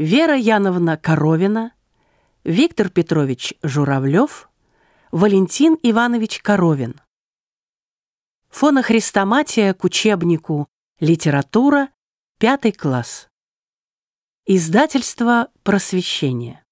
Вера Яновна Коровина, Виктор Петрович Журавлев, Валентин Иванович Коровин. Фонохрестоматия к учебнику «Литература», пятый класс. Издательство «Просвещение».